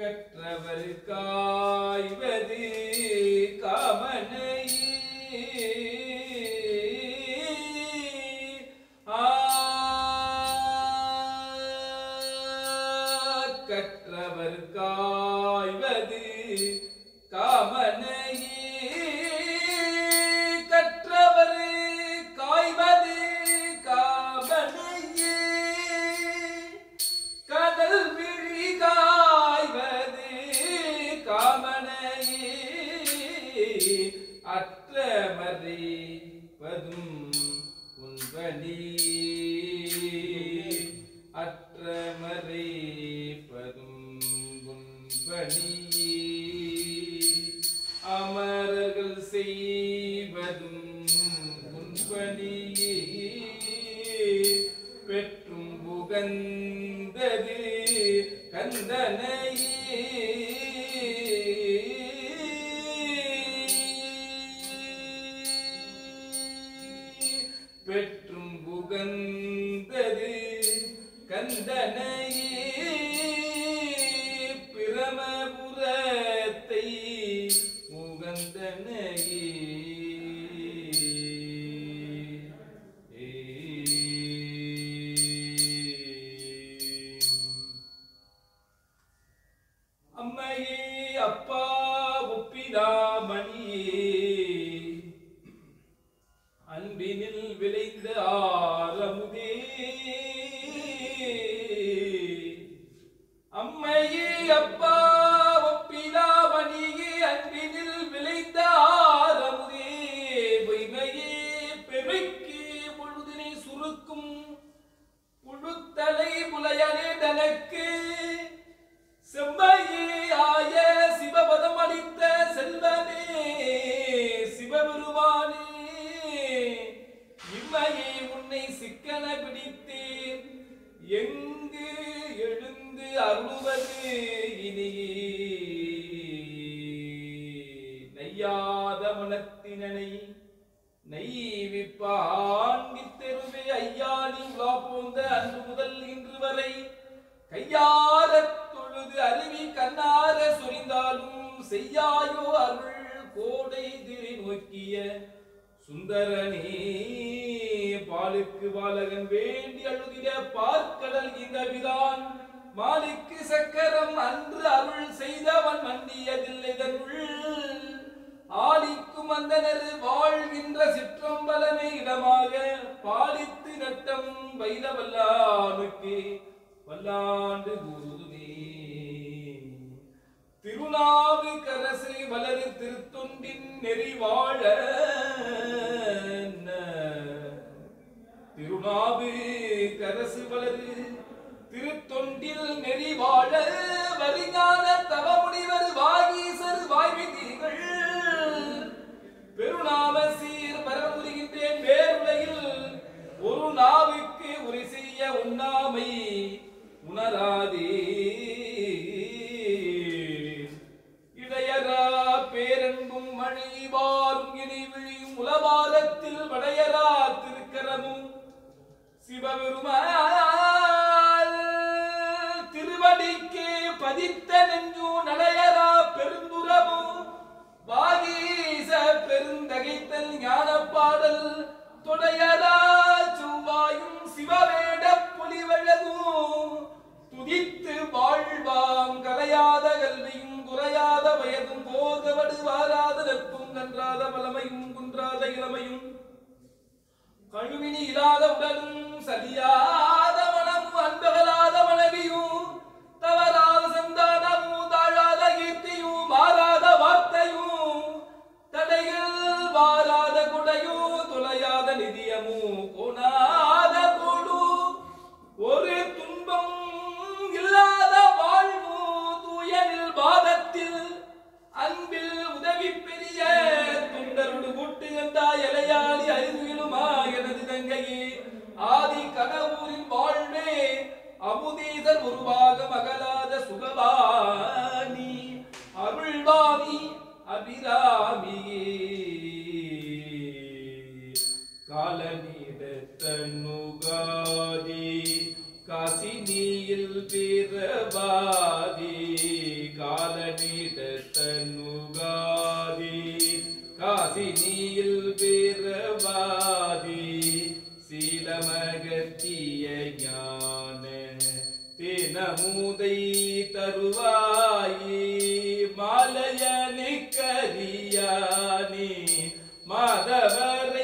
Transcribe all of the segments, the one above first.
கற்றவர் காய்வது காமனையே. கற்றவர் காய்வது காமனையே. பெற்றும் கந்தனை பெற்றும் புகந்தது கந்தனையே. நையாத மனத்தினனை நெய்விப்பான் ஐயா நீ போந்த அன்று முதல் இன்று வரை கையார தொழுது அருவி கண்ணார சொரிந்தாலும் செய்யாயோ அருள் கோடை திரை நோக்கிய சுந்தரனே பாலுக்கு பாலகன் வேண்டி அழுதிட பார்க்கடல் இந்த விதான் மாலிக்கு சக்கரம் அன்று அருள் செய்தவன் மண்டியதில்லை தன்னுள் ஆலிக்கும் அந்தனர் வாழ்கின்ற சிற்றம்பலமே இடமாக பாலித்து நட்டம் வைரவல்லானுக்கு வல்லாண்டு கூறுதுமே திருநாவு கரசு வளரு திருத்தொண்டின் நெறி வாழ திருநாவு கரசு வளரு திருத்தொண்டில் நெறி உண்ணாமை உணராதே. இடையரா பேரன்பும் மணிவாரும் வாரும் இணை வடையரா திருக்கரமும் சிவபெருமாள் திருவடிக்கே பதித்த நெஞ்சு நடையரா பெருந்துரமும் வாகீச பெருந்தகைத்தல் ஞானப்பாடல் தொடையரா துதித்து வாழ்வாம் கலையாத கல்வியும் குறையாத வயதும் போதவடு வாராத நட்பும் நன்றாத வளமையும் குன்றாத இளமையும் கழுவினி இல்லாத உடலும் சரியா ಗಾದಿ ಕಾಲನೀತನ್ನುಗಾದಿ காசினியில் பிறவாதி சீலமகத்திய ஞான தினமுதை தருவாயி மாலயனு கரியானி மாதவரை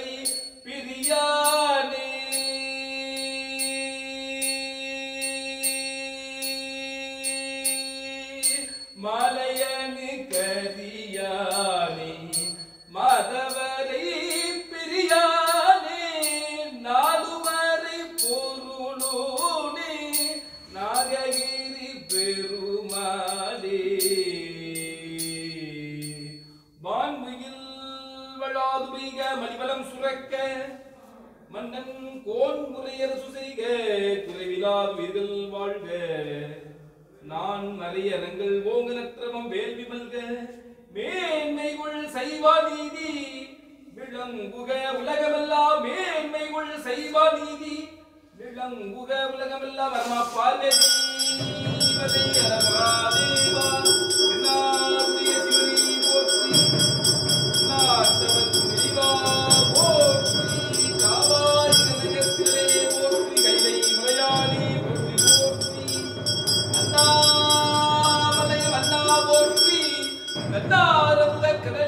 மன்னன் கோன் முறையரசு செய்க குறைவிலாது உயிர்கள் வாழ்க. நான் மறையரங்கள் ஓங்க நற்றமம் வேள்வி மல்க மேன்மைகுள் சைவ நீதி விளங்குக உலகமெல்லாம் மேன்மைகுள் சைவ நீதி விளங்குக உலகமெல்லாம் வரமா பார்வதி